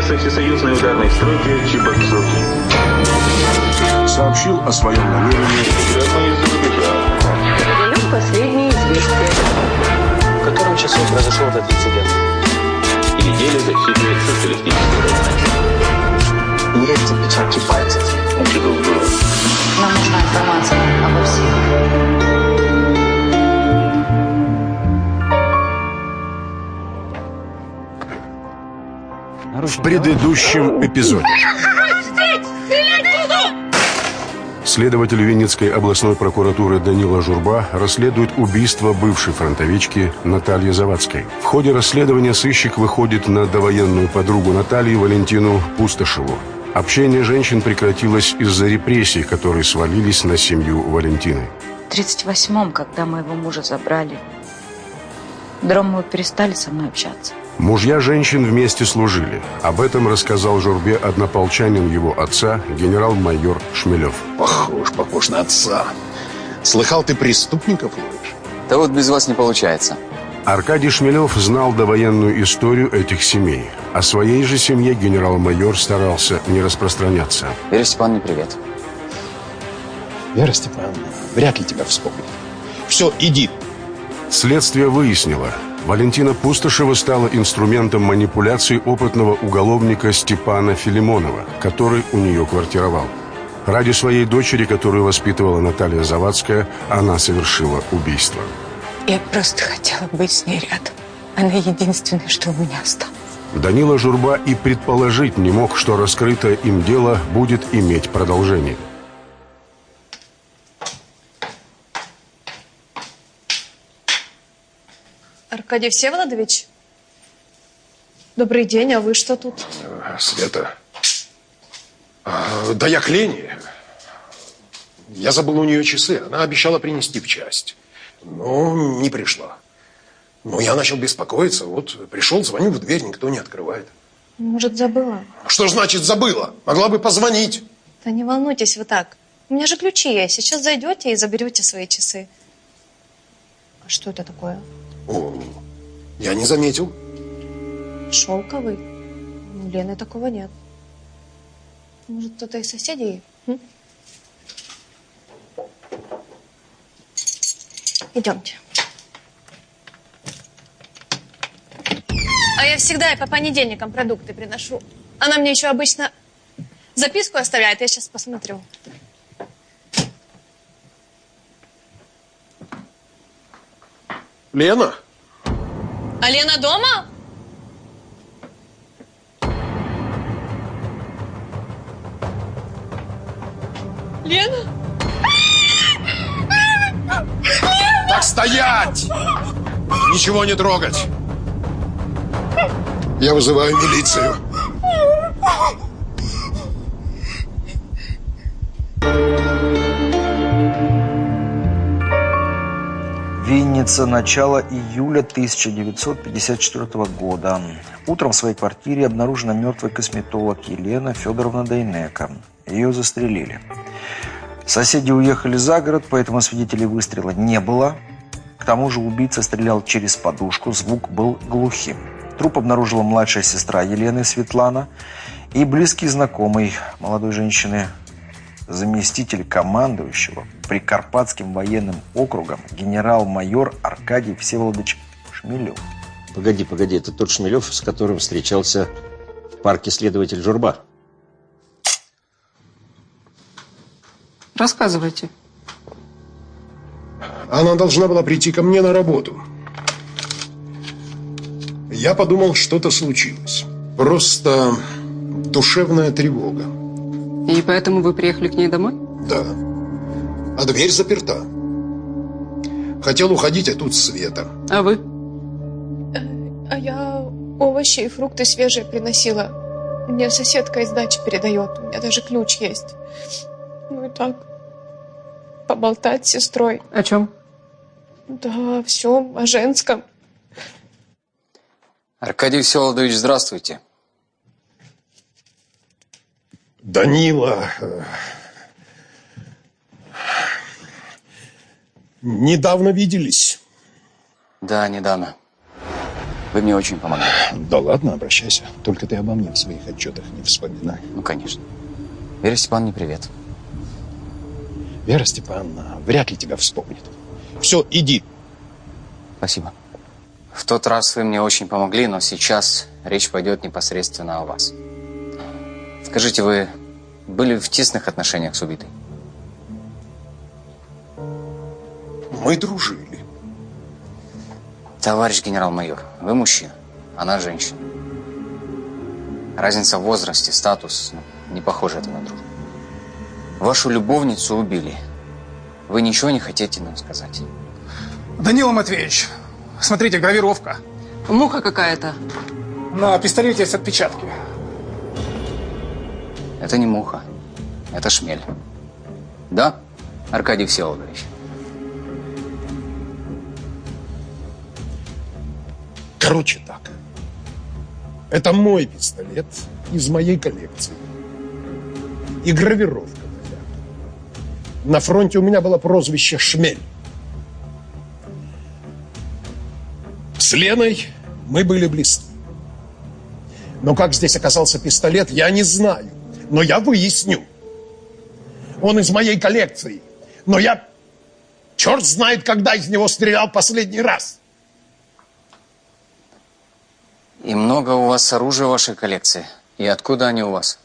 место всесоюзной ударной стройки Чебоксур. Сообщил о своем намерении. Передаем последние известия. В котором часу произошел этот инцидент? И неделю засчитывает социалистический район. Есть отпечатки пальцев. Нам нужна информация обо всех. В предыдущем эпизоде. Следователь Винницкой областной прокуратуры Данила Журба расследует убийство бывшей фронтовички Натальи Завадской. В ходе расследования сыщик выходит на довоенную подругу Натальи Валентину Пустошеву. Общение женщин прекратилось из-за репрессий, которые свалились на семью Валентины. В 38-м, когда моего мужа забрали, Дромовы перестали со мной общаться. Мужья женщин вместе служили. Об этом рассказал Журбе однополчанин его отца, генерал-майор Шмелев. Похож, похож на отца. Слыхал, ты преступников ловишь? Да вот без вас не получается. Аркадий Шмелев знал довоенную историю этих семей. О своей же семье генерал-майор старался не распространяться. Вера Степановна, привет. Вера Степановна, вряд ли тебя вспомнит. Все, иди. Следствие выяснило, Валентина Пустошева стала инструментом манипуляции опытного уголовника Степана Филимонова, который у нее квартировал. Ради своей дочери, которую воспитывала Наталья Завадская, она совершила убийство. Я просто хотела быть с ней рядом. Она единственная, что у меня осталось. Данила Журба и предположить не мог, что раскрытое им дело будет иметь продолжение. Аркадий Всеволодович? Добрый день, а вы что тут? Света. А, да я к Лене. Я забыл у нее часы. Она обещала принести в часть. Но не пришла. Ну, я начал беспокоиться. Вот пришел, звоню в дверь, никто не открывает. Может, забыла? Что значит забыла? Могла бы позвонить. Да не волнуйтесь вы так. У меня же ключи есть. Сейчас зайдете и заберете свои часы. А что это такое? О, я не заметил. Шелковый. У Лены такого нет. Может, кто-то из соседей? М? Идемте. А я всегда и по понедельникам продукты приношу. Она мне еще обычно записку оставляет. Я сейчас посмотрю. Лена? А Лена дома? Лена? Так стоять! Ничего не трогать! Я вызываю милицию. Винница, начало июля 1954 года. Утром в своей квартире обнаружена мертвый косметолог Елена Федоровна Дайнека. Ее застрелили. Соседи уехали за город, поэтому свидетелей выстрела не было. К тому же убийца стрелял через подушку, звук был глухим. Труп обнаружила младшая сестра Елены Светлана и близкий знакомый молодой женщины заместитель командующего Прикарпатским военным округом генерал-майор Аркадий Всеволодович Шмелев. Погоди, погоди, это тот Шмелев, с которым встречался в парке следователь Журба. Рассказывайте. Она должна была прийти ко мне на работу. Я подумал, что-то случилось. Просто душевная тревога. И поэтому вы приехали к ней домой? Да. А дверь заперта. Хотел уходить, а тут Света. А вы? А я овощи и фрукты свежие приносила. Мне соседка из дачи передает. У меня даже ключ есть. Ну и так. Поболтать с сестрой. О чем? Да, все о женском. Аркадий Всеволодович, здравствуйте. Данила. э, Недавно виделись. Да, недавно. Вы мне очень помогли. Да ладно, обращайся. Только ты обо мне в своих отчетах не вспоминай. Ну, конечно. Вера Степановна, привет. Вера Степановна вряд ли тебя вспомнит. Все, иди. Спасибо. В тот раз вы мне очень помогли, но сейчас речь пойдет непосредственно о вас. Скажите, вы были в тесных отношениях с убитой? Мы дружили. Товарищ генерал-майор, вы мужчина, она женщина. Разница в возрасте, статус, ну, не похоже это на дружбу. Вашу любовницу убили. Вы ничего не хотите нам сказать? Данила Матвеевич, смотрите, гравировка. Муха какая-то. На пистолете есть отпечатки. Это не муха, это шмель. Да, Аркадий Всеволодович? Короче так. Это мой пистолет из моей коллекции. И гравировка моя. На фронте у меня было прозвище «Шмель». С Леной мы были близки. Но как здесь оказался пистолет, я не знаю. Но я выясню. Он из моей коллекции. Но я черт знает, когда из него стрелял последний раз. И много у вас оружия в вашей коллекции? И откуда они у вас?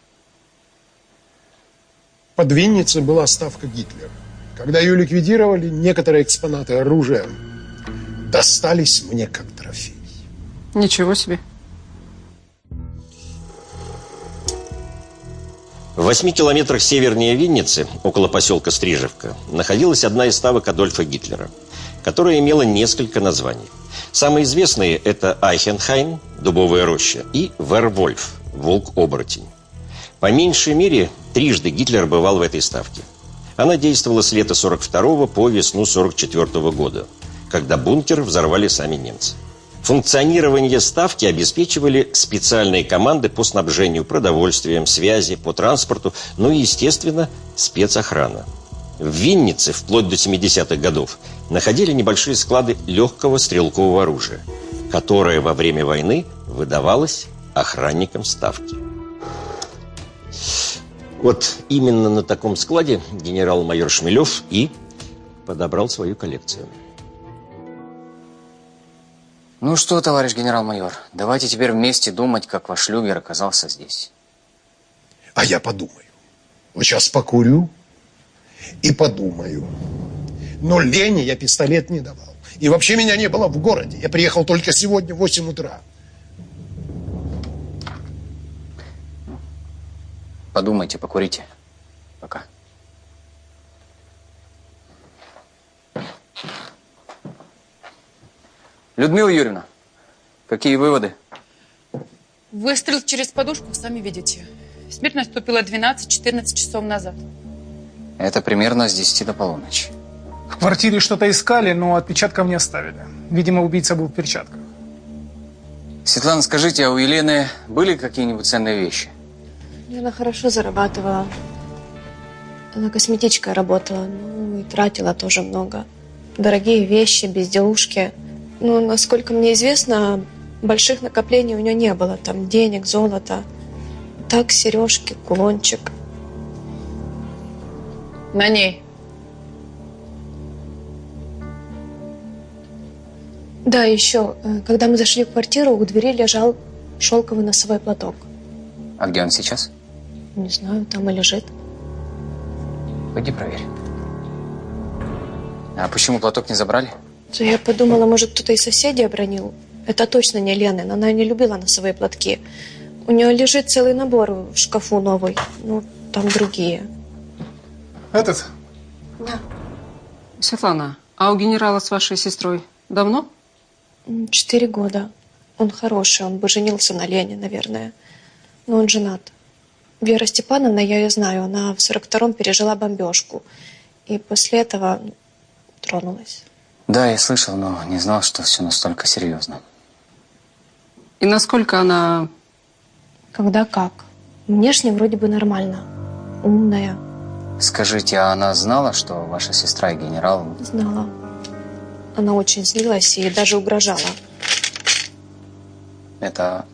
Под Винницей была ставка Гитлера. Когда ее ликвидировали, некоторые экспонаты оружия достались мне как трофей. Ничего себе. В восьми километрах севернее Винницы, около поселка Стрижевка, находилась одна из ставок Адольфа Гитлера, которая имела несколько названий. Самые известные – это Айхенхайм, Дубовая роща, и Вервольф, Волк-оборотень. По меньшей мере, трижды Гитлер бывал в этой ставке. Она действовала с лета 42 по весну 44 года, когда бункер взорвали сами немцы. Функционирование ставки обеспечивали специальные команды по снабжению продовольствием, связи, по транспорту, ну и, естественно, спецохрана. В Виннице вплоть до 70-х годов находили небольшие склады легкого стрелкового оружия, которое во время войны выдавалось охранникам ставки. Вот именно на таком складе генерал-майор Шмелев и подобрал свою коллекцию. Ну что, товарищ генерал-майор, давайте теперь вместе думать, как ваш люгер оказался здесь. А я подумаю. Вот сейчас покурю и подумаю. Но Лене я пистолет не давал. И вообще меня не было в городе. Я приехал только сегодня в 8 утра. Подумайте, покурите. Пока. Людмила Юрьевна, какие выводы? Выстрел через подушку, сами видите. Смерть наступила 12-14 часов назад. Это примерно с 10 до полуночи. В квартире что-то искали, но отпечатков не оставили. Видимо, убийца был в перчатках. Светлана, скажите, а у Елены были какие-нибудь ценные вещи? Она хорошо зарабатывала. Она косметичкой работала, ну и тратила тоже много. Дорогие вещи, безделушки. Но, насколько мне известно, больших накоплений у нее не было. Там денег, золота. Так, сережки, кулончик. На ней. Да, еще, э, когда мы зашли в квартиру, у двери лежал шелковый носовой платок. А где он сейчас? Не знаю, там и лежит. Пойди проверь. А почему платок не забрали? То я подумала, может, кто-то из соседей обронил. Это точно не Ленин, она не любила носовые платки. У нее лежит целый набор в шкафу новый. Ну, там другие. Этот? Да. Светлана, а у генерала с вашей сестрой давно? Четыре года. Он хороший, он бы женился на Лене, наверное. Но он женат. Вера Степановна, я ее знаю, она в 42-м пережила бомбежку. И после этого ну, тронулась. Да, я слышал, но не знал, что все настолько серьезно. И насколько она... Когда как. Внешне вроде бы нормально. Умная. Скажите, а она знала, что ваша сестра и генерал... Знала. Она очень злилась и даже угрожала. Это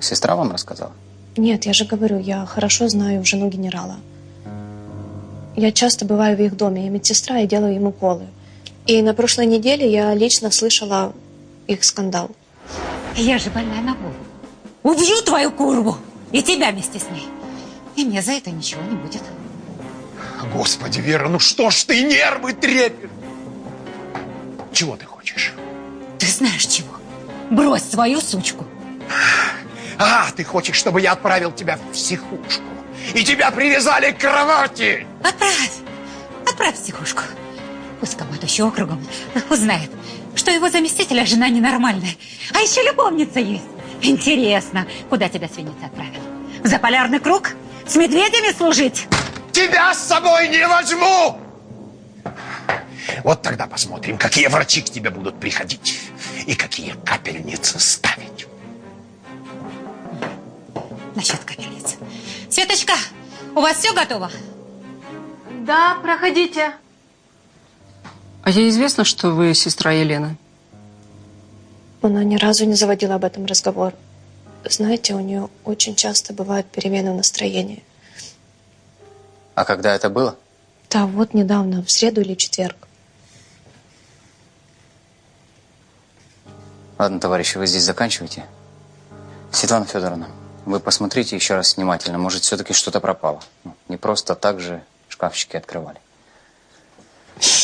сестра вам рассказала? Нет, я же говорю, я хорошо знаю жену генерала. Я часто бываю в их доме, я медсестра и делаю им уколы. И на прошлой неделе я лично слышала их скандал. Я же больная на голову. Убью твою курву и тебя вместе с ней. И мне за это ничего не будет. Господи, Вера, ну что ж ты нервы трепишь? Чего ты хочешь? Ты знаешь чего? Брось свою сучку. А, ты хочешь, чтобы я отправил тебя в психушку? И тебя привязали к кровати? Отправь. Отправь в психушку. Пусть командующий округом узнает, что его заместителя жена ненормальная. А еще любовница есть. Интересно, куда тебя свиньица отправил? В заполярный круг? С медведями служить? Тебя с собой не возьму! Вот тогда посмотрим, какие врачи к тебе будут приходить и какие капельницы ставить. Насчет капельниц. Светочка, у вас все готово? Да, проходите. А ей известно, что вы сестра Елены? Она ни разу не заводила об этом разговор. Знаете, у нее очень часто бывают перемены в настроении. А когда это было? Да, вот недавно, в среду или четверг. Ладно, товарищи, вы здесь заканчивайте. Светлана Федоровна, вы посмотрите еще раз внимательно. Может, все-таки что-то пропало. Ну, Не просто так же шкафчики открывали.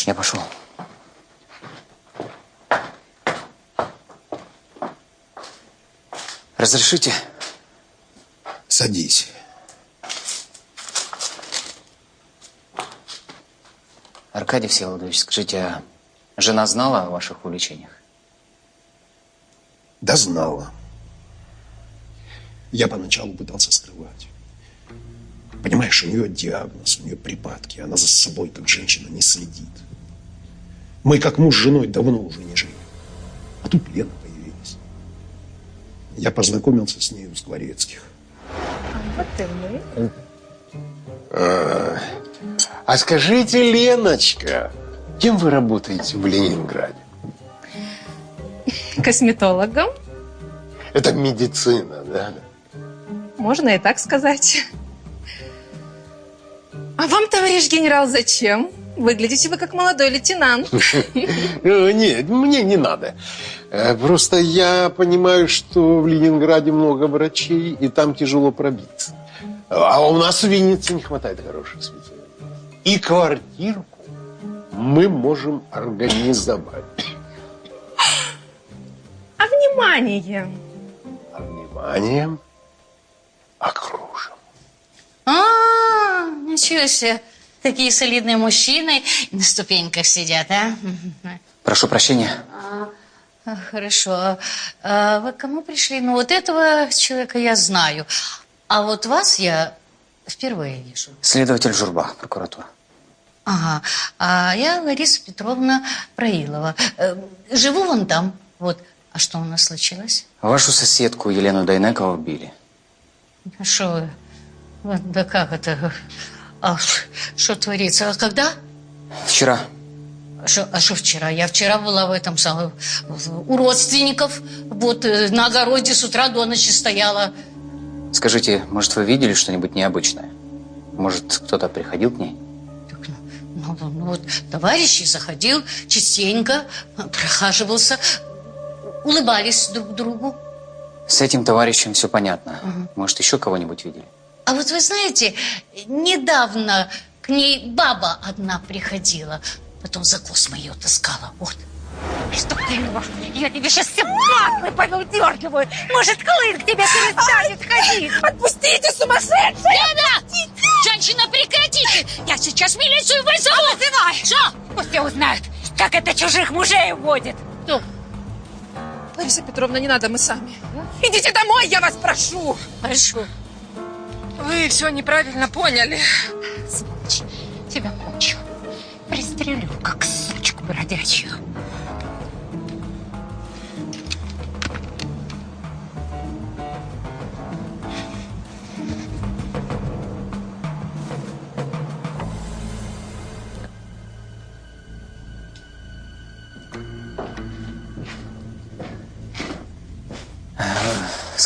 Я пошел. Разрешите? Садись. Аркадий Всеволодович, скажите, а жена знала о ваших увлечениях? Да знала. Я поначалу пытался скрывать. Понимаешь, у нее диагноз, у нее припадки. Она за собой, как женщина, не следит. Мы, как муж с женой, давно уже не жили. А тут Лена. Я познакомился с ней у Скворецких. Вот и мы. А, а скажите, Леночка, кем вы работаете в Ленинграде? Косметологом. Это медицина, да? Можно и так сказать. А вам, товарищ генерал, зачем? Выглядите вы как молодой лейтенант. Э, Нет, мне не надо. Э, Просто я понимаю, что в Ленинграде много врачей, и там тяжело пробиться. А у нас в Виннице не хватает хороших специалистов. И квартирку мы можем организовать. А внимание! Вниманием окружим. А, ничего себе. Такие солидные мужчины на ступеньках сидят, а? Прошу прощения. А, а, Хорошо. А вы к кому пришли? Ну, вот этого человека я знаю. А вот вас я впервые вижу. Следователь Журба, прокуратура. Ага. А я Лариса Петровна Проилова. Э, Живу вон там. Вот. А что у нас случилось? Вашу соседку Елену Дайнеко убили. Что вы? Да как это? А что творится? А когда? Вчера. Шо- а что вчера? Я вчера была в этом самом, у родственников. Вот э, на огороде с утра до ночи стояла. Скажите, может, вы видели что-нибудь необычное? Может, кто-то приходил к ней? Ну, ну, вот товарищи заходил частенько, прохаживался, улыбались друг другу. С этим товарищем все понятно. Мгм. Может, еще кого-нибудь видели? А вот вы знаете, недавно к ней баба одна приходила, потом за космой ее таскала. Вот. Что ты, Лёш, я тебе сейчас все патлы повыдергиваю. Может, клын к тебе перестанет ходить. Отпустите, сумасшедшая! Лена! Женщина, прекратите! Я сейчас милицию вызову! А вызывай! Что? Пусть все узнают, как это чужих мужей уводит. Кто? Лариса Петровна, не надо, мы сами. Идите домой, я вас прошу. Хорошо. Вы все неправильно поняли. Сволочь, тебя кончу. Пристрелю, как сучку бродячую.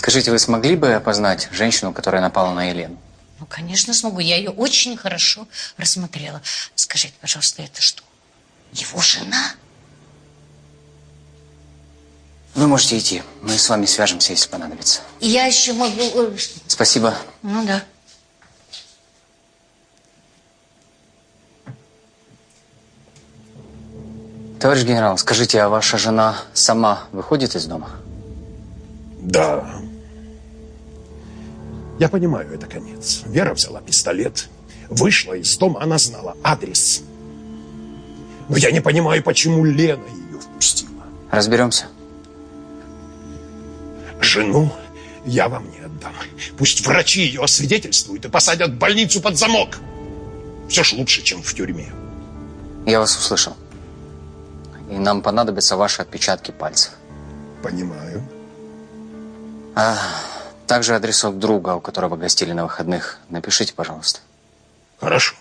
Скажите, вы смогли бы опознать женщину, которая напала на Елену? Ну, конечно, смогу. Я ее очень хорошо рассмотрела. Скажите, пожалуйста, это что? Его жена? Вы можете идти. Мы с вами свяжемся, если понадобится. Я еще могу... э, Спасибо. Ну да. Товарищ генерал, скажите, а ваша жена сама выходит из дома? Да. Я понимаю, это конец. Вера взяла пистолет, вышла из дома, она знала адрес. Но я не понимаю, почему Лена ее впустила. Разберемся. Жену я вам не отдам. Пусть врачи ее освидетельствуют и посадят в больницу под замок. Все ж лучше, чем в тюрьме. Я вас услышал. И нам понадобятся ваши отпечатки пальцев. Понимаю. А также адресок друга, у которого гостили на выходных. Напишите, пожалуйста. Хорошо.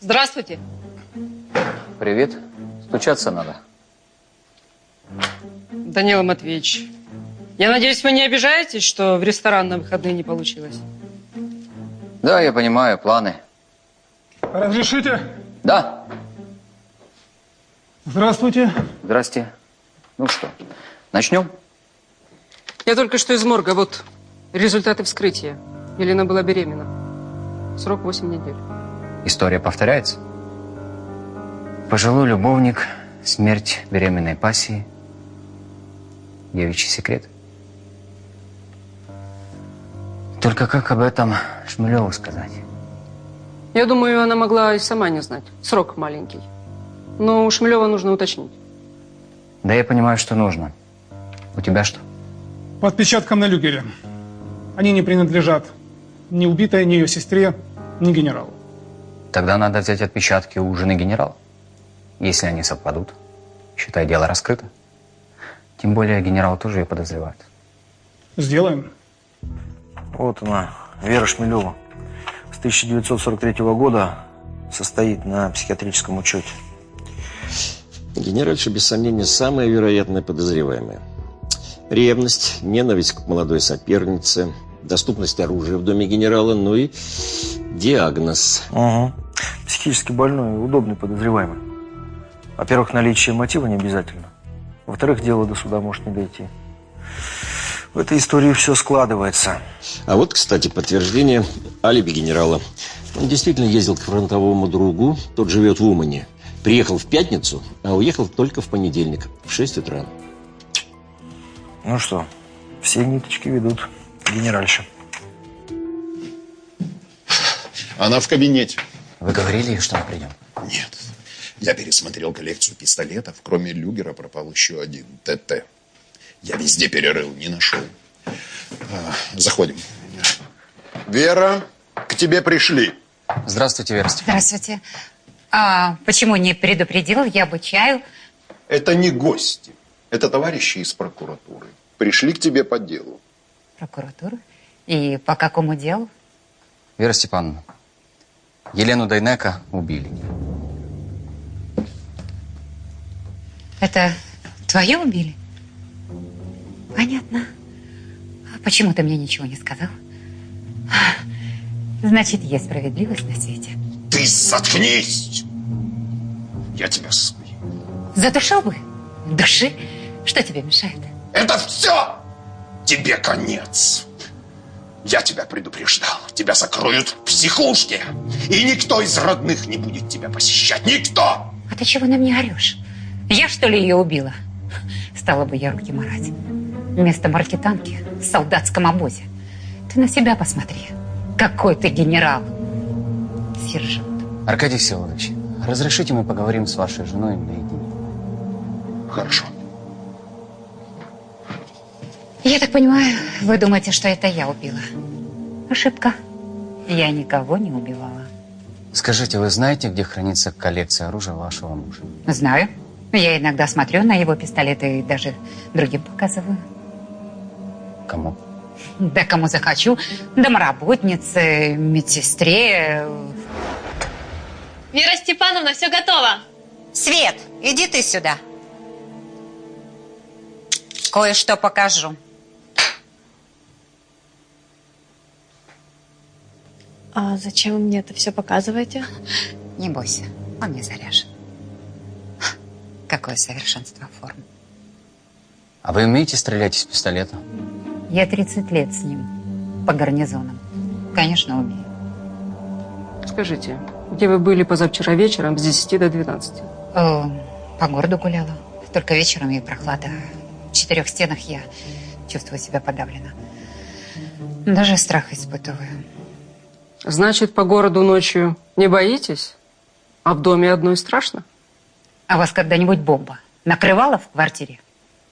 Здравствуйте. Привет. Стучаться надо. Данила Матвеевич, я надеюсь, вы не обижаетесь, что в ресторан на выходные не получилось? Да, я понимаю, планы. Разрешите? Да. Здравствуйте. Здрасте. Ну что, начнем? Я только что из морга. Вот результаты вскрытия. Елена была беременна. Срок 8 недель. История повторяется. Пожилой любовник, смерть беременной пассии, девичий секрет. Только как об этом Шмелеву сказать? Я думаю, она могла и сама не знать. Срок маленький. Но у Шмелева нужно уточнить. Да я понимаю, что нужно. У тебя что? По отпечаткам на люгере. Они не принадлежат ни убитой, ни ее сестре, ни генералу. Тогда надо взять отпечатки у жены генерала. Если они совпадут, считай, дело раскрыто. Тем более генерал тоже ее подозревает. Сделаем. Вот она, Вера Шмелева. С 1943 года состоит на психиатрическом учете. Генеральша, без сомнения, самая вероятная подозреваемая. Ревность, ненависть к молодой сопернице, доступность оружия в доме генерала, ну и диагноз. Угу. Психически больной, удобный подозреваемый. Во-первых, наличие мотива не обязательно. Во-вторых, дело до суда может не дойти. В этой истории все складывается. А вот, кстати, подтверждение алиби генерала. Он действительно ездил к фронтовому другу, тот живет в Умане. Приехал в пятницу, а уехал только в понедельник, в 6 утра. Ну что, все ниточки ведут к генеральше. Она в кабинете. Вы говорили, что мы придем? Нет. Я пересмотрел коллекцию пистолетов. Кроме Люгера пропал еще один ТТ. Я везде перерыл, не нашел. А, заходим. Вера, к тебе пришли. Здравствуйте, Вера Степановна. Здравствуйте. А почему не предупредил? Я бы чаю. Это не гости. Это товарищи из прокуратуры. Пришли к тебе по делу. Прокуратура? И по какому делу? Вера Степановна, Елену Дайнека убили. Это твое убили? Понятно. А почему ты мне ничего не сказал? Значит, есть справедливость на свете. Ты заткнись! Я тебя сую. Задушил бы? Души? Что тебе мешает? Это все! Тебе конец. Я тебя предупреждал. Тебя закроют в психушке. И никто из родных не будет тебя посещать. Никто! А ты чего на меня орешь? Я, что ли, ее убила? Стала бы я руки марать. Вместо маркетанки в солдатском обозе. Ты на себя посмотри. Какой ты генерал. Сержант. Аркадий Всеволодович, разрешите мы поговорим с вашей женой наедине? Хорошо. Я так понимаю, вы думаете, что это я убила? Ошибка. Я никого не убивала. Скажите, вы знаете, где хранится коллекция оружия вашего мужа? Знаю. Я иногда смотрю на его пистолеты и даже другим показываю. Кому? Да кому захочу. Домоработнице, медсестре. Вера Степановна, все готово. Свет, иди ты сюда. кое-что покажу. А зачем вы мне это все показываете? Не бойся, он не заряжен. Какое совершенство форм. А вы умеете стрелять из пистолета? Я 30 лет с ним, по гарнизонам. Конечно, умею. Скажите, где вы были позавчера вечером с 10 до 12? О, по городу гуляла. Только вечером и прохлада. В четырех стенах я чувствую себя подавленно. Даже страх испытываю. Значит, по городу ночью не боитесь? А в доме одной страшно? А вас когда-нибудь бомба накрывала в квартире?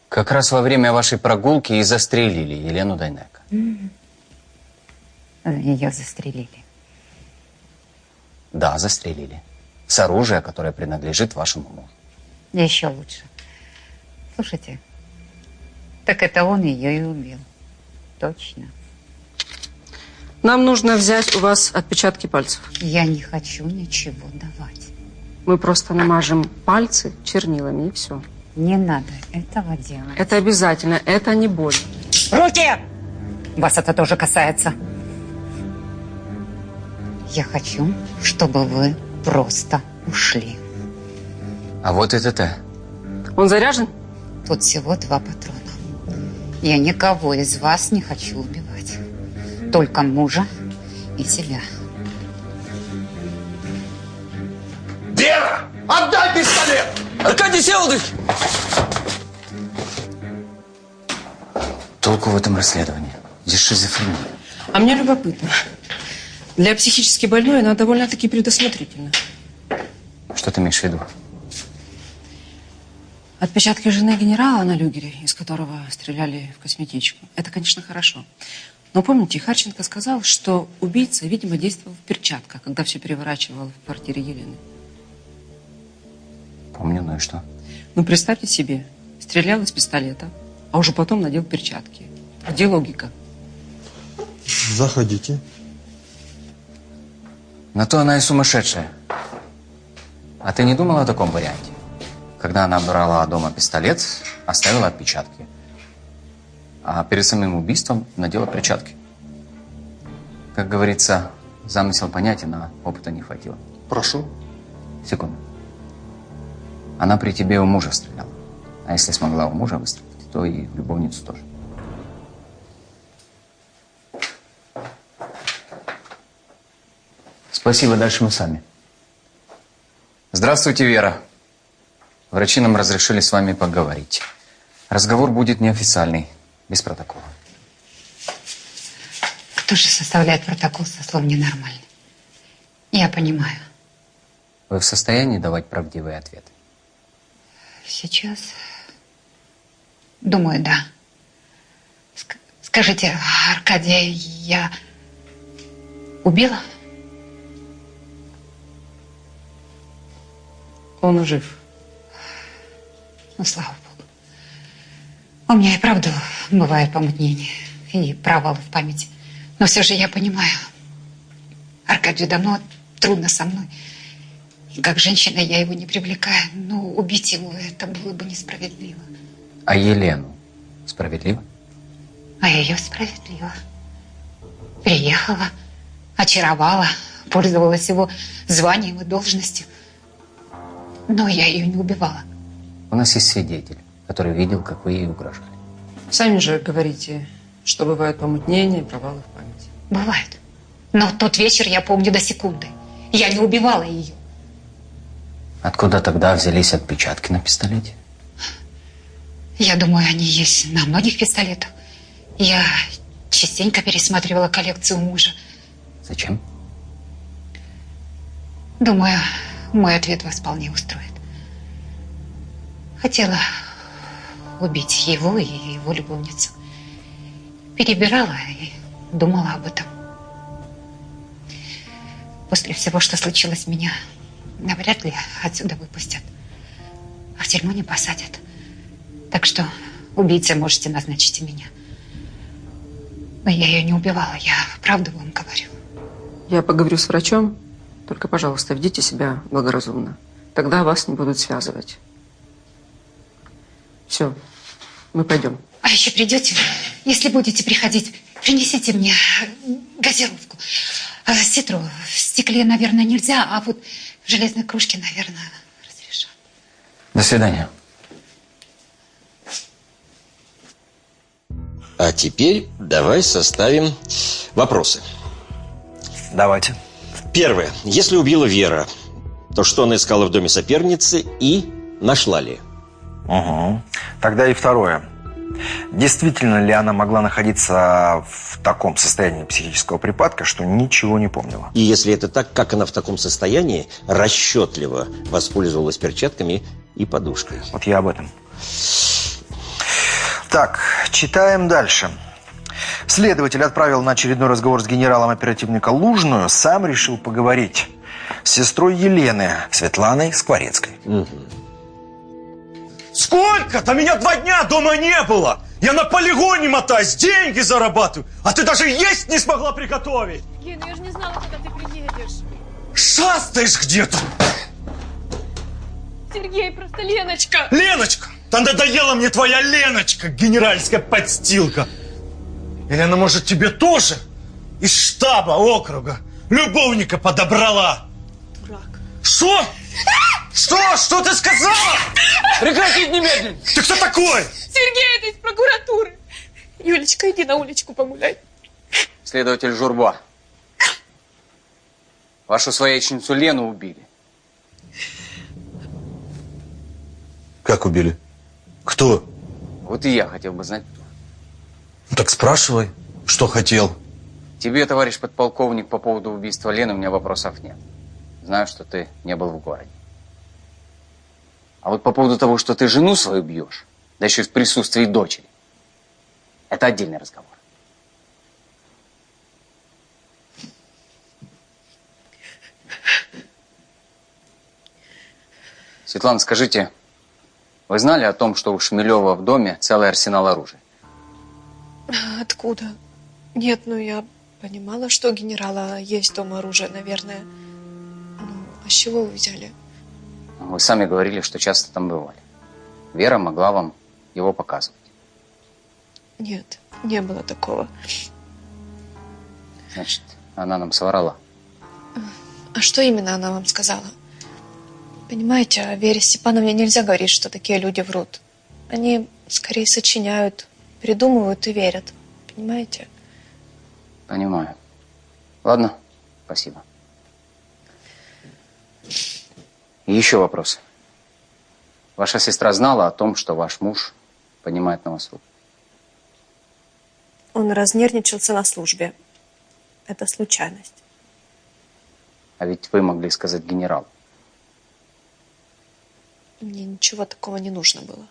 Как раз во время вашей прогулки и застрелили Елену Дайнека. Ее застрелили. Да, застрелили. С оружия, которое принадлежит вашему мужу. Еще лучше. Слушайте, так это он ее и убил. Точно. Нам нужно взять у вас отпечатки пальцев. Я не хочу ничего давать. Мы просто намажем пальцы чернилами и все. Не надо этого делать. Это обязательно, это не боль. Руки! Вас это тоже касается. Я хочу, чтобы вы просто ушли. А вот это-то. Он заряжен? Тут всего два патрона. Я никого из вас не хочу убивать. Только мужа и себя. Вера, отдай пистолет! Аркадий Селдыч! Толку в этом расследовании. Здесь шизофрения. А мне любопытно. Для психически больной она довольно-таки предусмотрительна. Что ты имеешь в виду? Отпечатки жены генерала на люгере, из которого стреляли в косметичку. Это, конечно, хорошо. Но помните, Харченко сказал, что убийца, видимо, действовал в перчатках, когда все переворачивал в квартире Елены. Помню, ну и что? Ну, представьте себе, стрелял из пистолета, а уже потом надел перчатки. Где логика? Заходите. На то она и сумасшедшая. А ты не думал о таком варианте? Когда она брала дома пистолет, оставила отпечатки. А перед самим убийством надела перчатки. Как говорится, замысел понятен, а опыта не хватило. Прошу. Секунду. Она при тебе у мужа стреляла. А если смогла у мужа выстрелить, то и в любовницу тоже. Спасибо, дальше мы сами. Здравствуйте, Вера. Врачи нам разрешили с вами поговорить. Разговор будет неофициальный, без протокола. Кто же составляет протокол со слов ненормальный? Я понимаю. Вы в состоянии давать правдивый ответ? Сейчас. Думаю, да. Ск- скажите, Аркадия, я убила? Он жив. Ну, слава богу. У меня и правда бывает помутнение и провалы в памяти. Но все же я понимаю, Аркадию давно трудно со мной. И как женщина я его не привлекаю. Но убить его это было бы несправедливо. А Елену справедливо? А ее справедливо. Приехала, очаровала, пользовалась его званием и должностью. Но я ее не убивала. У нас есть свидетель, который видел, как вы ей угрожали. Сами же говорите, что бывают помутнения, провалы в памяти. Бывает. Но тот вечер я помню до секунды. Я не убивала ее. Откуда тогда взялись отпечатки на пистолете? Я думаю, они есть на многих пистолетах. Я частенько пересматривала коллекцию мужа. Зачем? Думаю, мой ответ вас вполне устроит. Хотела убить его и его любовницу. Перебирала и думала об этом. После всего, что случилось, меня навряд ли отсюда выпустят. А в тюрьму не посадят. Так что убийцей можете назначить и меня. Но я ее не убивала, я правду вам говорю. Я поговорю с врачом, только, пожалуйста, ведите себя благоразумно. Тогда вас не будут связывать. Все, мы пойдем. А еще придете, если будете приходить, принесите мне газировку. А, Ситру в стекле, наверное, нельзя, а вот в железной кружке, наверное, До свидания. А теперь давай составим вопросы. Давайте. Первое. Если убила Вера, то что она искала в доме соперницы и нашла ли? Угу. Тогда и второе. Действительно ли она могла находиться в таком состоянии психического припадка, что ничего не помнила? И если это так, как она в таком состоянии расчетливо воспользовалась перчатками и подушкой? Вот я об этом. Так, читаем дальше. Следователь отправил на очередной разговор с генералом оперативника Лужную, сам решил поговорить с сестрой Елены, Светланой Скворецкой. Сколько? Да меня два дня дома не было. Я на полигоне мотаюсь, деньги зарабатываю. А ты даже есть не смогла приготовить. Ген, я же не знала, когда ты приедешь. Шастаешь где-то. Сергей, просто Леночка. Леночка! Да надоела мне твоя Леночка, генеральская подстилка. Или она, может, тебе тоже из штаба округа любовника подобрала? Дурак. Что? Что? Что ты сказала? Прекратить немедленно! Ты кто такой? Сергей, это из прокуратуры. Юлечка, иди на уличку погуляй. Следователь Журба. Вашу своячницу Лену убили. Как убили? Кто? Вот и я хотел бы знать, кто. Ну, так спрашивай, что хотел. Тебе, товарищ подполковник, по поводу убийства Лены у меня вопросов нет. Знаю, что ты не был в городе. А вот по поводу того, что ты жену свою бьешь, да еще и в присутствии дочери, это отдельный разговор. Светлана, скажите, вы знали о том, что у Шмелева в доме целый арсенал оружия? Откуда? Нет, ну я понимала, что у генерала есть дома оружие, наверное. Ну, а с чего вы взяли? Вы сами говорили, что часто там бывали. Вера могла вам его показывать. Нет, не было такого. Значит, она нам соврала. А что именно она вам сказала? Понимаете, о Вере Степановне нельзя говорить, что такие люди врут. Они скорее сочиняют, придумывают и верят. Понимаете? Понимаю. Ладно, спасибо. И еще вопрос. Ваша сестра знала о том, что ваш муж поднимает на вас руку? Он разнервничался на службе. Это случайность. А ведь вы могли сказать генералу. Мне ничего такого не нужно было.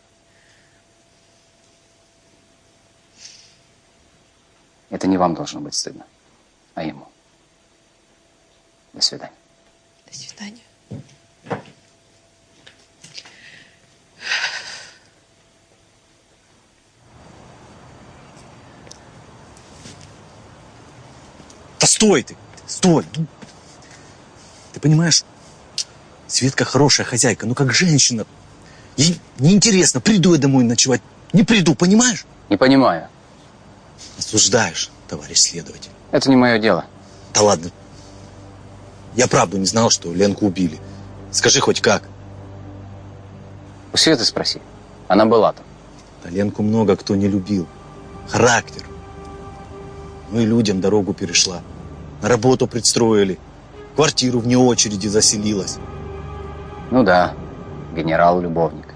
Это не вам должно быть стыдно, а ему. До свидания. До свидания. Да стой ты! Стой! Ну, Ты понимаешь, Светка хорошая хозяйка, но как женщина. Ей неинтересно, приду я домой ночевать. Не приду, понимаешь? Не понимаю. Осуждаешь, товарищ следователь. Это не мое дело. Да ладно. Я правду не знал, что Ленку убили. Скажи хоть как. У Светы спроси. Она была там. Да Ленку много кто не любил. Характер. Ну и людям дорогу перешла. На работу предстроили. Квартиру вне очереди заселилась. Ну да, генерал-любовник.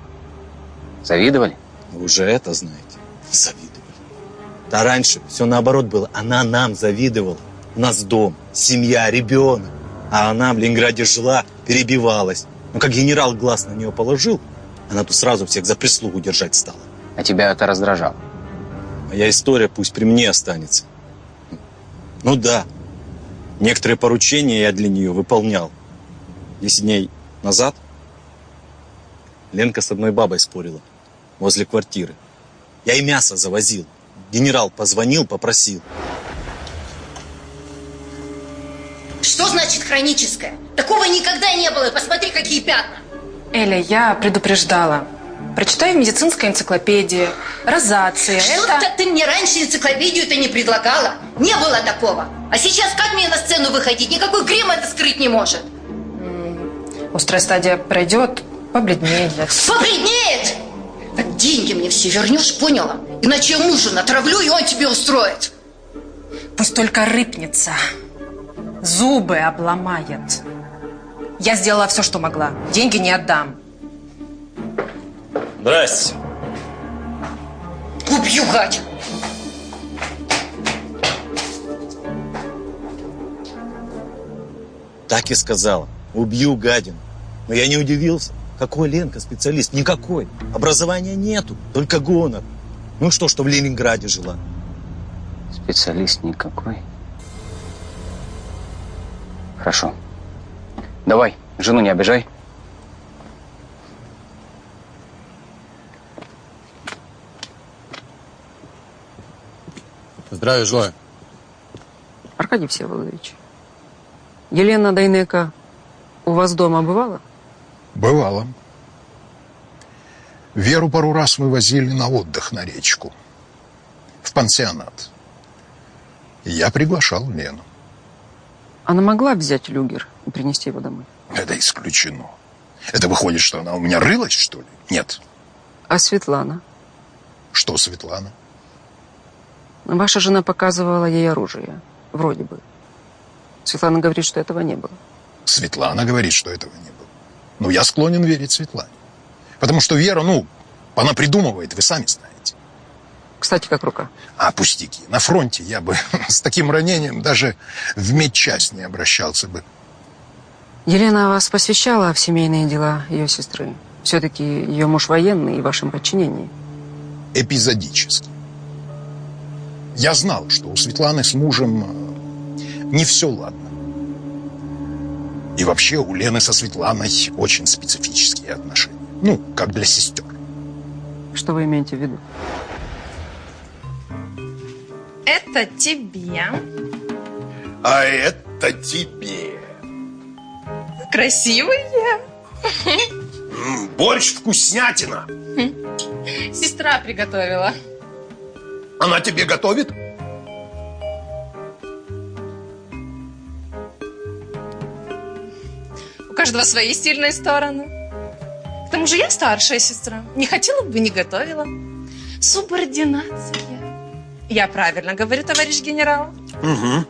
Завидовали? Вы уже это знаете. Завидовали. Да раньше все наоборот было. Она нам завидовала. У нас дом, семья, ребенок. А она в Ленинграде жила, перебивалась. Но как генерал глаз на нее положил, она тут сразу всех за прислугу держать стала. А тебя это раздражало? Моя история пусть при мне останется. Ну да, некоторые поручения я для нее выполнял. Десять дней назад Ленка с одной бабой спорила возле квартиры. Я и мясо завозил. Генерал позвонил, попросил. Что значит хроническое? Такого никогда не было. Посмотри, какие пятна. Эля, я предупреждала. Прочитай в медицинской энциклопедии. Розация. Что-то Это... ты мне раньше энциклопедию-то не предлагала. Не было такого. А сейчас как мне на сцену выходить? Никакой грим это скрыть не может. Острая стадия пройдет, побледнеет. Побледнеет! Так деньги мне все вернешь, поняла? Иначе я мужа натравлю, и он тебе устроит. Пусть только рыпнется. Зубы обломает. Я сделала все, что могла. Деньги не отдам. Здрасте. Убью гать! Так и сказала. Убью гадину. Но я не удивился. Какой Ленка специалист? Никакой. Образования нету, только гонор. Ну что, что в Ленинграде жила? Специалист никакой. Хорошо. Давай, жену не обижай. Здравия желаю. Аркадий Всеволодович, Елена Дайнека у вас дома бывала? Бывало. Веру пару раз мы возили на отдых на речку. В пансионат. Я приглашал Лену. Она могла взять люгер и принести его домой? Это исключено. Это выходит, что она у меня рылась, что ли? Нет. А Светлана? Что Светлана? Ваша жена показывала ей оружие. Вроде бы. Светлана говорит, что этого не было. Светлана говорит, что этого не было. Но я склонен верить Светлане. Потому что Вера, ну, она придумывает, вы сами знаете. Кстати, как рука? А пустяки. На фронте я бы с таким ранением даже в медчасть не обращался бы. Елена вас посвящала в семейные дела ее сестры. Все-таки ее муж военный и в вашем подчинении. Эпизодически. Я знал, что у Светланы с мужем э, не все ладно. И вообще у Лены со Светланой очень специфические отношения. Ну, как для сестер. Что вы имеете в виду? Это тебе. А это тебе. Красивые. Борщ вкуснятина. Сестра приготовила. Она тебе готовит? У каждого свои сильные стороны. К тому же я старшая сестра. Не хотела бы, не готовила. Субординация. Я правильно говорю, товарищ генерал? Угу.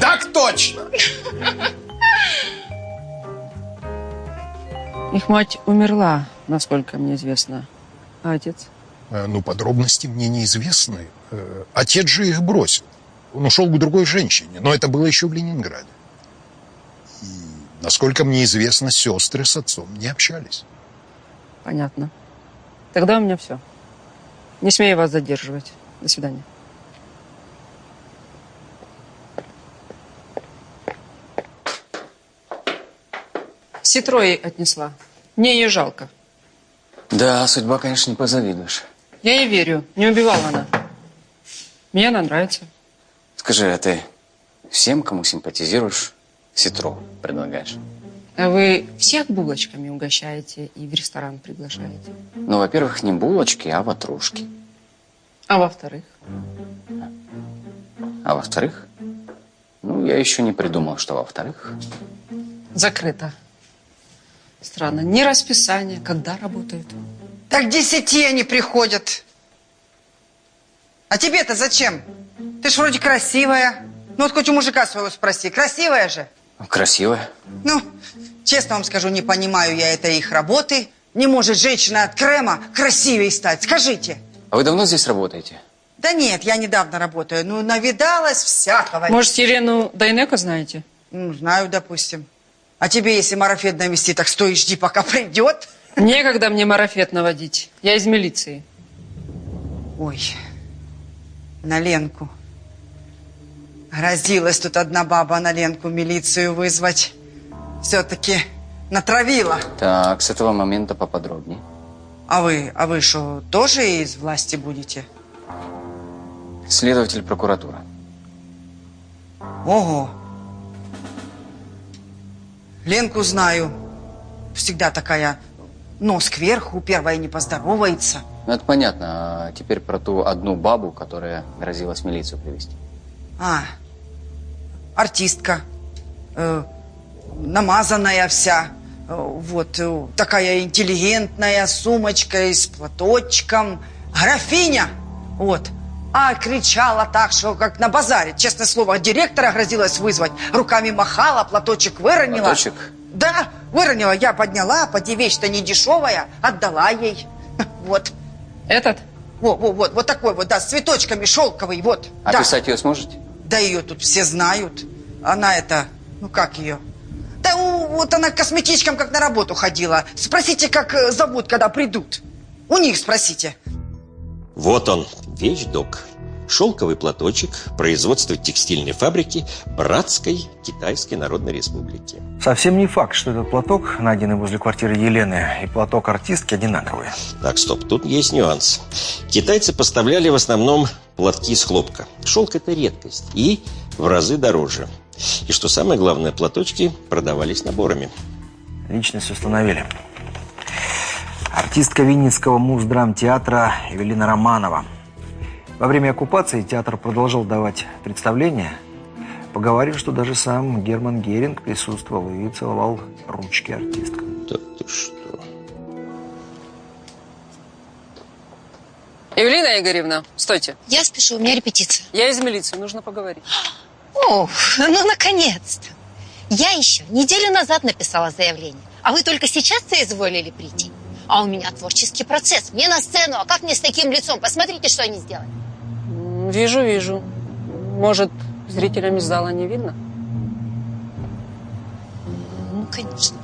Так точно. Их мать умерла, насколько мне известно. А отец? Э, Ну, подробности мне неизвестны. Э, Отец же их бросил. Он ушел к другой женщине, но это было еще в Ленинграде. И, насколько мне известно, сестры с отцом не общались. Понятно. Тогда у меня все. Не смею вас задерживать. До свидания. Ситро ей отнесла. Мне ее жалко. Да, судьба, конечно, не позавидуешь. Я ей верю. Не убивала она. Мне она нравится. Скажи, а ты всем, кому симпатизируешь, ситро предлагаешь? А вы всех булочками угощаете и в ресторан приглашаете? Ну, во-первых, не булочки, а ватрушки. А во-вторых? А во-вторых, ну, я еще не придумал, что во-вторых. Закрыто. Странно. Ни расписания, когда работают. Так десяти они приходят. А тебе-то зачем? Ты ж вроде красивая. Ну вот хоть у мужика своего спроси. Красивая же. Красивая. Ну, честно вам скажу, не понимаю я этой их работы. Не может женщина от крема красивее стать. Скажите. А вы давно здесь работаете? Да нет, я недавно работаю. Ну, навидалась всякого. Может, Елену Дайнеко знаете? Ну, знаю, допустим. А тебе, если марафет навести, так стой и жди, пока придет. Некогда мне марафет наводить. Я из милиции. Ой, на Ленку. Грозилась тут одна баба на Ленку милицию вызвать. Все-таки натравила. Так, с этого момента поподробнее. А вы, а вы что, тоже из власти будете? Следователь прокуратуры. Ого. Ленку знаю. всегда такая нос кверху, первая не поздоровается. Ну, это понятно. А теперь про ту одну бабу, которая грозилась милицию привести. А, артистка, э, намазанная вся, э, вот, э, такая интеллигентная, с сумочкой, с платочком, графиня, вот. А кричала так, что как на базаре, честное слово, директора грозилась вызвать, руками махала, платочек выронила. Платочек? Да, выронила, я подняла, поди вещь-то не дешевая, отдала ей, вот. Этот? Вот, вот, вот, вот такой вот, да, с цветочками, шелковый, вот. да. Описать ее сможете? Да ее тут все знают. Она это, ну как ее? Да у- вот она к косметичкам как на работу ходила. Спросите, как э, зовут, когда придут. У них спросите. Вот он, вещдок. Шелковый платочек производства текстильной фабрики Братской Китайской Народной Республики. Совсем не факт, что этот платок, найденный возле квартиры Елены, и платок артистки одинаковые. Так, стоп, тут есть нюанс. Китайцы поставляли в основном платки из хлопка. Шелк – это редкость и в разы дороже. И что самое главное, платочки продавались наборами. Личность установили. Артистка Винницкого муздрамтеатра Эвелина Романова. Во время оккупации театр продолжал давать представления. Поговорили, что даже сам Герман Геринг присутствовал и целовал ручки артисткам. Да ты что? Евелина Игоревна, стойте. Я спешу, у меня репетиция. Я из милиции, нужно поговорить. О, ну наконец-то. Я еще неделю назад написала заявление, а вы только сейчас соизволили прийти. А у меня творческий процесс. Мне на сцену, а как мне с таким лицом? Посмотрите, что они сделали. Вижу, вижу. Может, зрителям из зала не видно? Ну, конечно.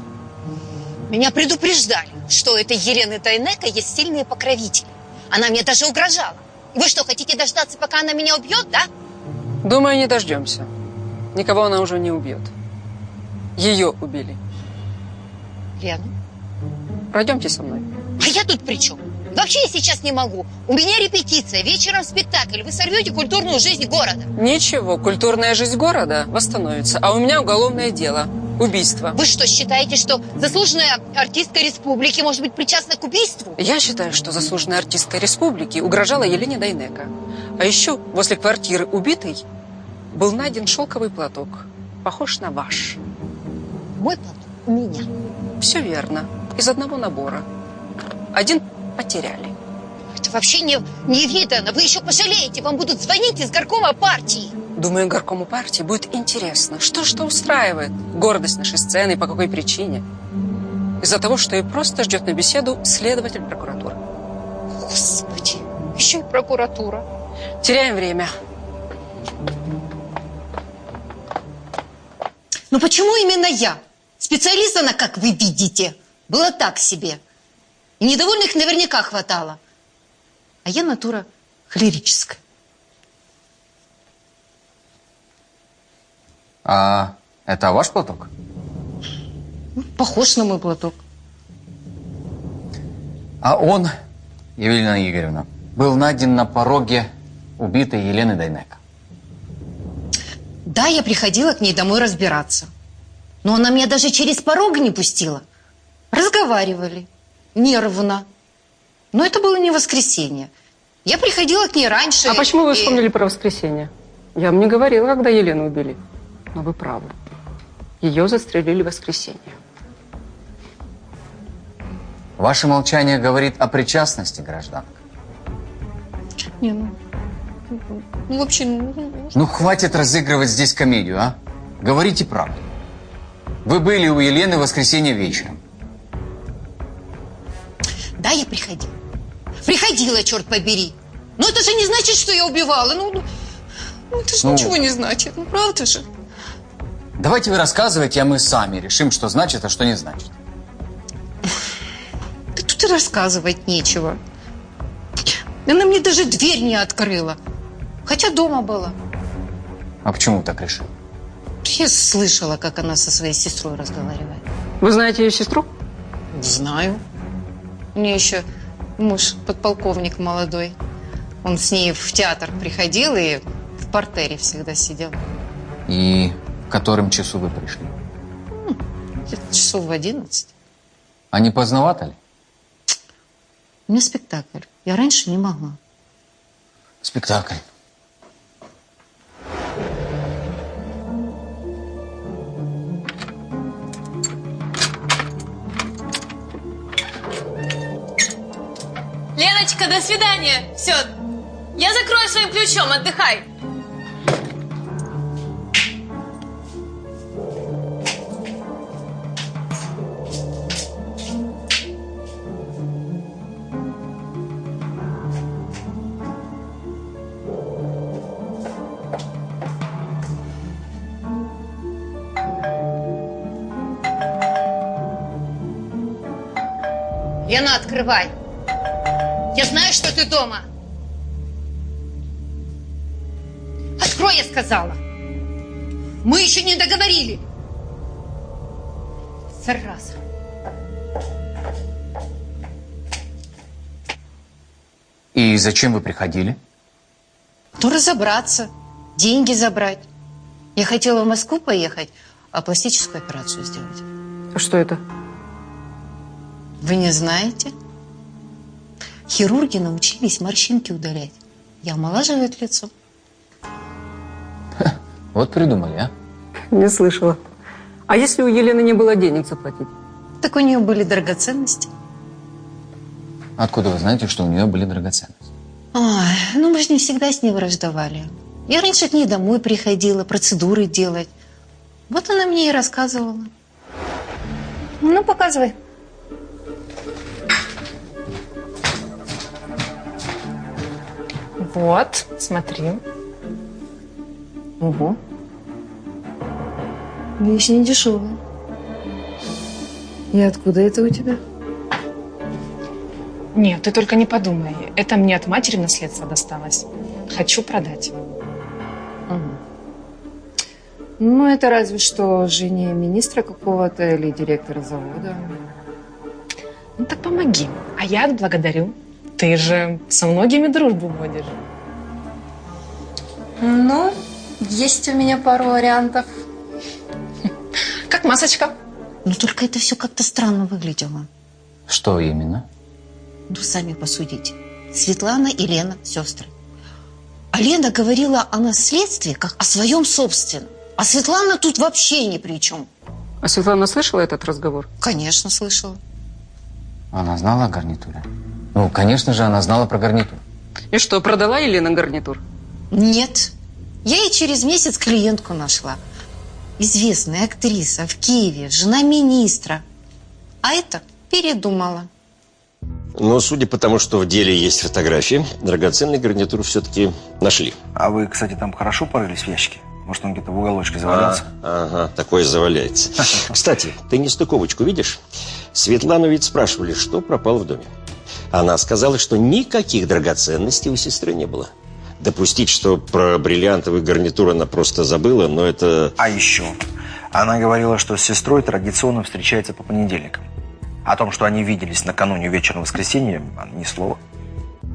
Меня предупреждали, что у этой Елены Дайнека есть сильные покровители. Она мне даже угрожала. Вы что, хотите дождаться, пока она меня убьет, да? Думаю, не дождемся. Никого она уже не убьет. Ее убили. Лена, Пройдемте со мной. а я тут при чем? Вообще я сейчас не могу. У меня репетиция, вечером спектакль. Вы сорвете культурную жизнь города. Ничего, культурная жизнь города восстановится. А у меня уголовное дело. Убийство. Вы что, считаете, что заслуженная артистка республики может быть причастна к убийству? Я считаю, что заслуженная артистка республики угрожала Елене Дайнеко. А еще возле квартиры убитой был найден шелковый платок. Похож на ваш. Мой платок у меня. Все верно. Из одного набора. Один потеряли. Это вообще не, не видано. Вы еще пожалеете. Вам будут звонить из горкома партии. Думаю, горкому партии будет интересно, что что устраивает гордость нашей сцены и по какой причине. Из-за того, что ее просто ждет на беседу следователь прокуратуры. Господи, еще и прокуратура. Теряем время. Но почему именно я? Специалист она, как вы видите, была так себе. И недовольных наверняка хватало. А я натура холерическая. А это ваш платок? Похож на мой платок. А он, Евелина Игоревна, был найден на пороге убитой Елены Дайнеко. Да, я приходила к ней домой разбираться. Но она меня даже через порог не пустила. Разговаривали. Нервно. Но это было не воскресенье. Я приходила к ней раньше. А почему вы и- вспомнили про воскресенье? Я вам не говорила, когда Елену убили. Но вы правы. Ее застрелили в воскресенье. Ваше молчание говорит о причастности гражданка. Не, ну, ну, вообще, ну, Ну, хватит разыгрывать здесь комедию, а? Говорите правду. Вы были у Елены в воскресенье вечером. Приходила. Приходила, черт побери. Но это же не значит, что я убивала. Ну, ну, ну, это же Ну. ничего не значит. Ну, правда же? Давайте вы рассказывайте, а мы сами решим, что значит, а что не значит. Да тут и рассказывать нечего. Она мне даже дверь не открыла. Хотя дома была. А почему вы так решили? Я слышала, как она со своей сестрой разговаривает. Вы знаете ее сестру? Знаю. У нее еще муж подполковник молодой. Он с ней в театр приходил и в портере всегда сидел. И в котором часу вы пришли? Где-то часов в одиннадцать. А не поздновато ли? У меня спектакль. Я раньше не могла. Спектакль. Леночка, до свидания. Все, я закрою своим ключом, отдыхай. Лена, открывай. Я знаю, что ты дома. Открой, я сказала. Мы еще не договорили. Зараза. И зачем вы приходили? Ну, разобраться, деньги забрать. Я хотела в Москву поехать, а пластическую операцию сделать. А что это? Вы не знаете? Хирурги научились морщинки удалять и омолаживают лицо. Вот придумали, а? Не слышала. А если у Елены не было денег заплатить? Так у нее были драгоценности. Откуда вы знаете, что у нее были драгоценности? Ой, ну мы же не всегда с ней враждовали. Я раньше к ней домой приходила, процедуры делать. Вот она мне и рассказывала. Ну, показывай. Вот, смотри. Ого. Вещь не дешевая. И откуда это у тебя? Нет, ты только не подумай. Это мне от матери в наследство досталось. Хочу продать. Ну, это разве что жене министра какого-то или директора завода. Ну так помоги. А я отблагодарю. Ты же со многими дружбу водишь. Ну, есть у меня пару вариантов. Как масочка. Но только это все как-то странно выглядело. Что именно? Ну, сами посудите. Светлана и Лена – сестры. А Лена говорила о наследстве как о своем собственном. А Светлана тут вообще ни при чем. А Светлана слышала этот разговор? Конечно, слышала. Она знала о гарнитуре? Ну, конечно же, она знала про гарнитур. И что, продала Елена гарнитур? Нет. Я ей через месяц клиентку нашла. Известная актриса в Киеве, жена министра. А это передумала. Но судя по тому, что в деле есть фотографии, драгоценный гарнитур все-таки нашли. А вы, кстати, там хорошо порылись в ящике? Может, он где-то в уголочке завалялся? А, ага, такое заваляется. Кстати, ты нестыковочку видишь? Светлану ведь спрашивали, что пропало в доме. Она сказала, что никаких драгоценностей у сестры не было. Допустить, что про бриллиантовый гарнитур она просто забыла, но это... А еще, она говорила, что с сестрой традиционно встречается по понедельникам. О том, что они виделись накануне вечером воскресенья, ни слова.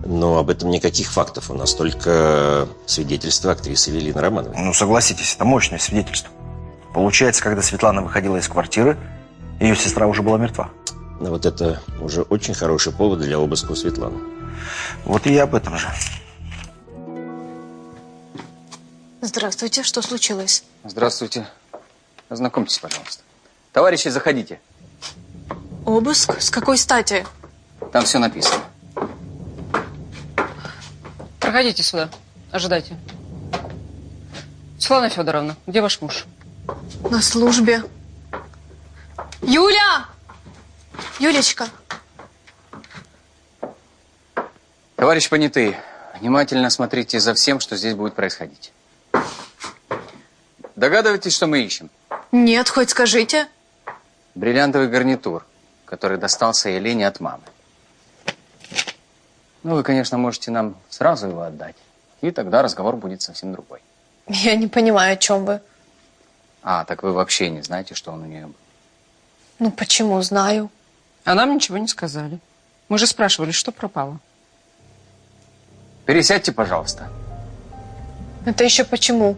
Но об этом никаких фактов. У нас только свидетельство актрисы Велины Романовой. Ну, согласитесь, это мощное свидетельство. Получается, когда Светлана выходила из квартиры, ее сестра уже была мертва. Но вот это уже очень хороший повод для обыска у Светланы. Вот и я об этом же. Здравствуйте, что случилось? Здравствуйте. Ознакомьтесь, пожалуйста. Товарищи, заходите. Обыск? С какой стати? Там все написано. Проходите сюда. Ожидайте. Светлана Федоровна, где ваш муж? На службе. Юля! Юлечка, Товарищ понятый, внимательно смотрите за всем, что здесь будет происходить. Догадываетесь, что мы ищем? нет, хоть скажите. Бриллиантовый гарнитур, который достался Елене от мамы. Ну, вы, конечно, можете нам сразу его отдать. И тогда разговор будет совсем другой. Я не понимаю, о чем вы. А, так вы вообще не знаете, что он у нее был. Ну, почему знаю? А нам ничего не сказали. Мы же спрашивали, что пропало. Пересядьте, пожалуйста. Это еще почему?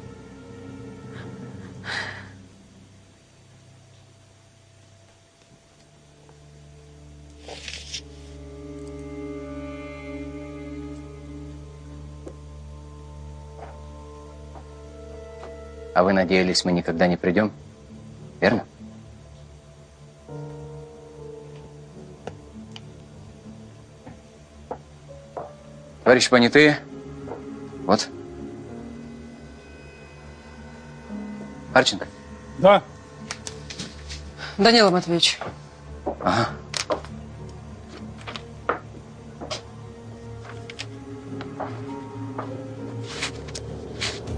вы надеялись, мы никогда не придем? Верно? Товарищ понятые, вот. Харченко? Да. Данила Матвеевич. Ага.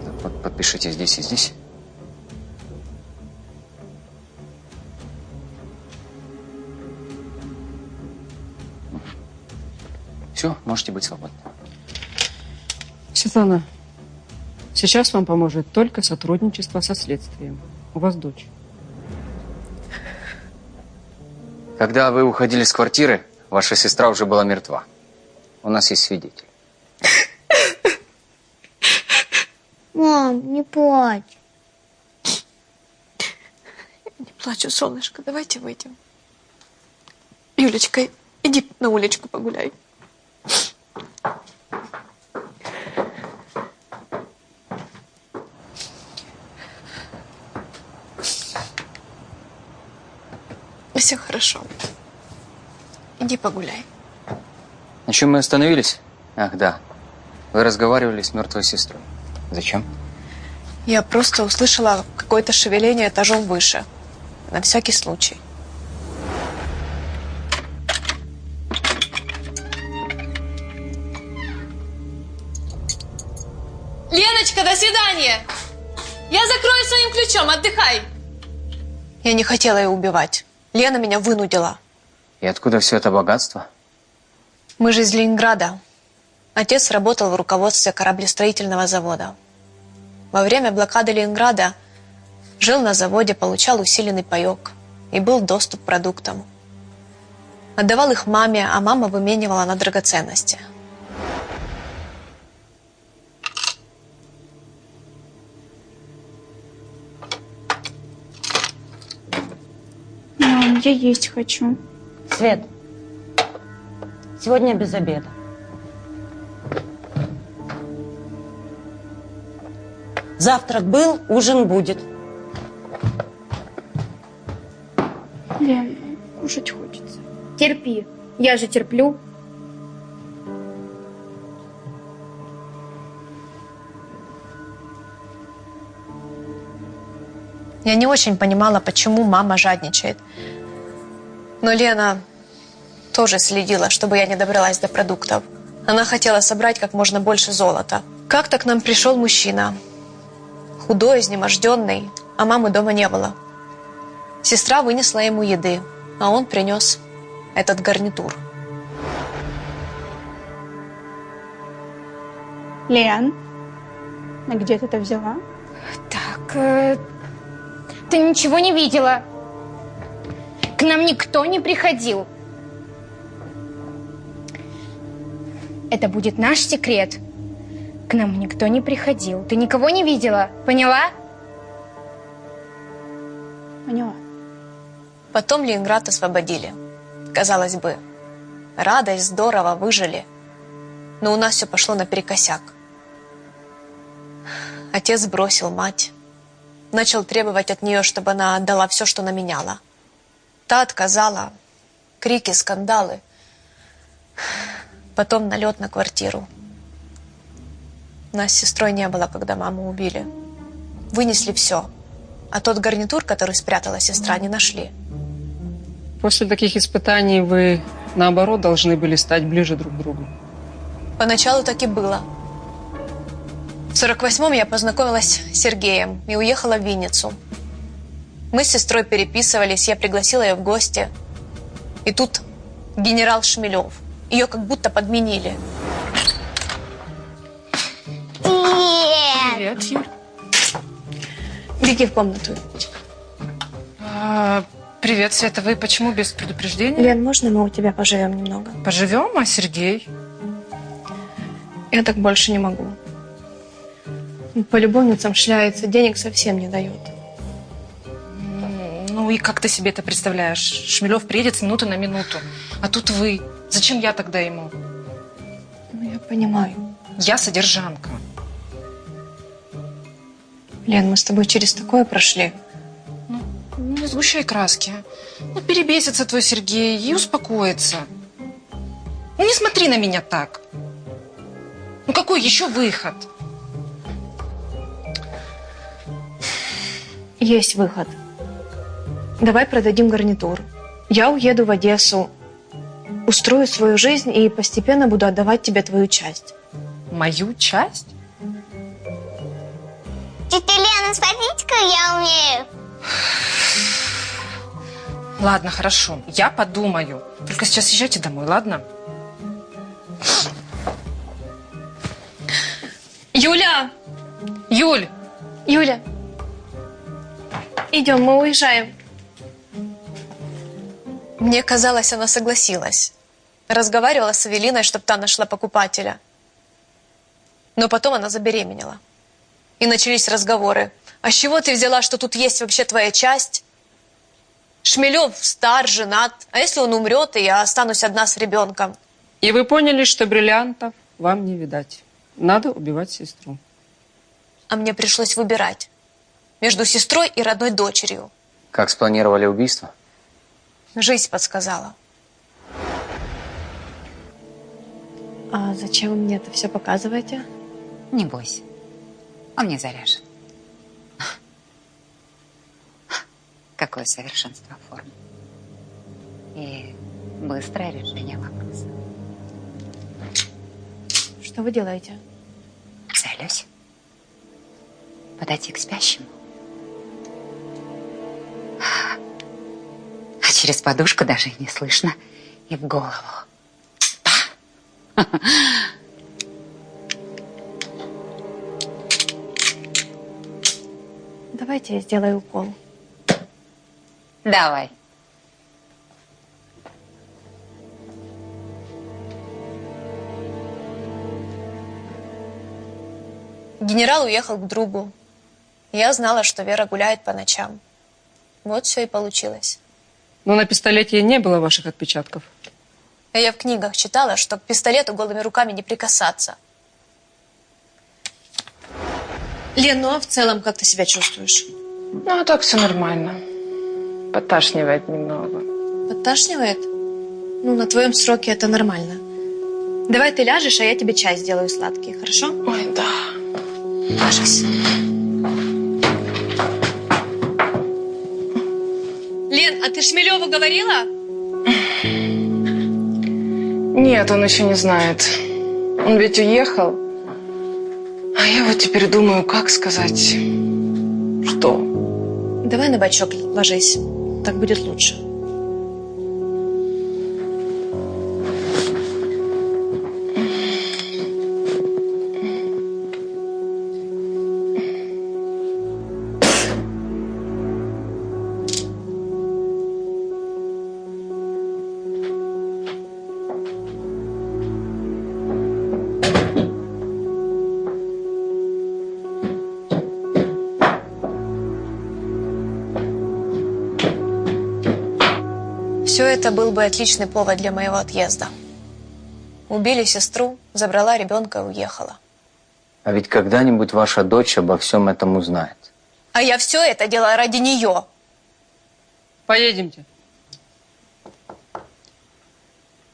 Так, вот подпишите здесь и здесь. Можете быть свободны. Светлана, сейчас вам поможет только сотрудничество со следствием. У вас дочь. Когда вы уходили с квартиры, ваша сестра уже была мертва. У нас есть свидетель. Мам, не плачь. Не плачу, солнышко, давайте выйдем. Юлечка, иди на уличку погуляй. Все хорошо. Иди погуляй. На чем мы остановились? Ах, да. Вы разговаривали с мертвой сестрой. Зачем? Я просто услышала какое-то шевеление этажом выше. На всякий случай. Леночка, до свидания! Я закрою своим ключом, отдыхай! Я не хотела ее убивать. Лена меня вынудила. И откуда все это богатство? Мы же из Ленинграда. Отец работал в руководстве кораблестроительного завода. Во время блокады Ленинграда жил на заводе, получал усиленный паек и был доступ к продуктам. Отдавал их маме, а мама выменивала на драгоценности. Мам, я есть хочу. Свет, сегодня без обеда. Завтрак был, ужин будет. Лен, кушать хочется. Терпи. Я же терплю. Я не очень понимала, почему мама жадничает. Но Лена тоже следила, чтобы я не добралась до продуктов. Она хотела собрать как можно больше золота. Как-то к нам пришел мужчина. Худой, изнеможденный, а мамы дома не было. Сестра вынесла ему еды, а он принес этот гарнитур. Лен, а где ты это взяла? Так, э, ты ничего не видела? К нам никто не приходил. Это будет наш секрет. К нам никто не приходил. Ты никого не видела, поняла? Поняла. Потом Ленинград освободили. Казалось бы, радость, здорово, выжили. Но у нас все пошло наперекосяк. Отец бросил мать. Начал требовать от нее, чтобы она отдала все, что наменяла. Та отказала. Крики, скандалы. Потом налет на квартиру. Нас с сестрой не было, когда маму убили. Вынесли все. А тот гарнитур, который спрятала сестра, не нашли. После таких испытаний вы, наоборот, должны были стать ближе друг к другу. Поначалу так и было. В 48-м я познакомилась с Сергеем и уехала в Винницу. Мы с сестрой переписывались, я пригласила ее в гости. И тут генерал Шмелев. Ее как будто подменили. Привет. Привет, Юль. Беги в комнату. А, привет, Света. Вы почему без предупреждения? Лен, можно мы у тебя поживем немного? Поживем, а Сергей? Я так больше не могу. По любовницам шляется, денег совсем не дает. Ну и как ты себе это представляешь? Шмелев приедет с минуты на минуту. А тут вы. Зачем я тогда ему? Ну, я понимаю. Я содержанка. Лен, мы с тобой через такое прошли. Ну, не сгущай краски. Ну, перебесится твой Сергей и успокоится. Ну, не смотри на меня так. Ну, какой еще выход? Есть выход. Давай продадим гарнитур. Я уеду в Одессу, устрою свою жизнь и постепенно буду отдавать тебе твою часть. Мою часть? Тетя Лена, смотрите, как я умею. Ладно, хорошо. Я подумаю. Только сейчас езжайте домой, ладно? Юля! Юль! Юля! Идем, мы уезжаем. Мне казалось, она согласилась. Разговаривала с Эвелиной, чтобы та нашла покупателя. Но потом она забеременела. И начались разговоры. А с чего ты взяла, что тут есть вообще твоя часть? Шмелев стар, женат. А если он умрет, и я останусь одна с ребенком? И вы поняли, что бриллиантов вам не видать. Надо убивать сестру. А мне пришлось выбирать между сестрой и родной дочерью. Как спланировали убийство? Жизнь подсказала. А зачем вы мне это все показываете? Не бойся. Он не заряжен. Какое совершенство формы. И быстрое решение вопроса. Что вы делаете? Целюсь. Подойти к спящему. Через подушку даже не слышно. И в голову. Па! Давайте я сделаю укол. Давай. Генерал уехал к другу. Я знала, что Вера гуляет по ночам. Вот все и получилось. Но на пистолете не было ваших отпечатков. А я в книгах читала, что к пистолету голыми руками не прикасаться. Лен, ну а в целом как ты себя чувствуешь? Ну, а так все нормально. Поташнивает немного. Подташнивает? Ну, на твоем сроке это нормально. Давай ты ляжешь, а я тебе чай сделаю сладкий, хорошо? Ой, да. Ложись. А ты Шмелеву говорила? Нет, он еще не знает. Он ведь уехал. А я вот теперь думаю, как сказать, что? Давай на бочок ложись. Так будет лучше. Это был бы отличный повод для моего отъезда. Убили сестру, забрала ребенка и уехала. А ведь когда-нибудь ваша дочь обо всем этом узнает. А я все это делала ради нее. Поедемте.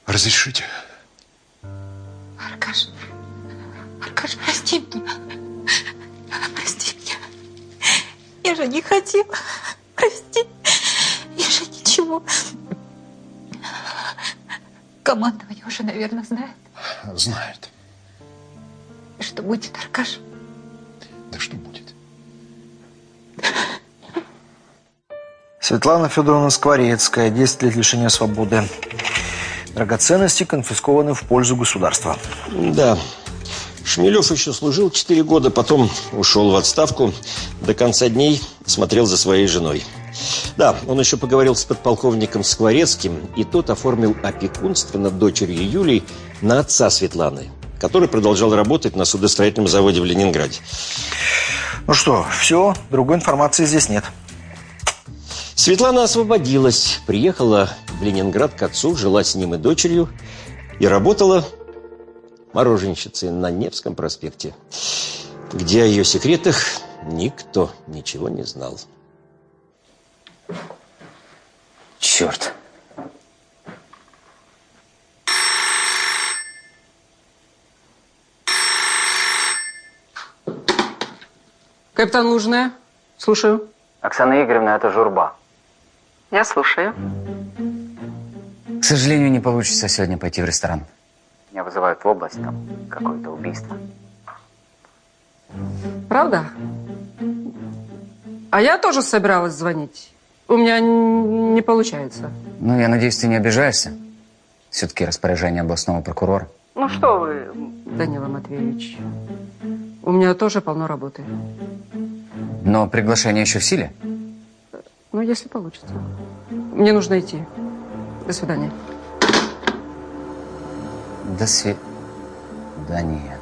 Разрешите? Аркаш, Аркаш, прости меня. Прости меня. Я же не хотела. Прости. Я же ничего. Командование уже, наверное, знает, Знает. что будет, Аркаш. Да что будет? Светлана Федоровна Скворецкая, 10 лет лишения свободы. Драгоценности конфискованы в пользу государства. Да. Шмелев еще служил 4 года, потом ушел в отставку. До конца дней смотрел за своей женой. Да, он еще поговорил с подполковником Скворецким, и тот оформил опекунство над дочерью Юлей на отца Светланы, который продолжал работать на судостроительном заводе в Ленинграде. Ну что, все, другой информации здесь нет. Светлана освободилась, приехала в Ленинград к отцу, жила с ним и дочерью и работала мороженщицей на Невском проспекте, где о ее секретах никто ничего не знал. Черт. Капитан Лужная, слушаю. Оксана Игоревна, это журба. Я слушаю. К сожалению, не получится сегодня пойти в ресторан. Меня вызывают в область, там какое-то убийство. Правда? А я тоже собиралась звонить. У меня не получается. Ну, я надеюсь, ты не обижаешься. Все-таки распоряжение областного прокурора. Ну что вы, Данила Матвеевич, у меня тоже полно работы. Но приглашение еще в силе? Ну, если получится. Мне нужно идти. До свидания. До свидания.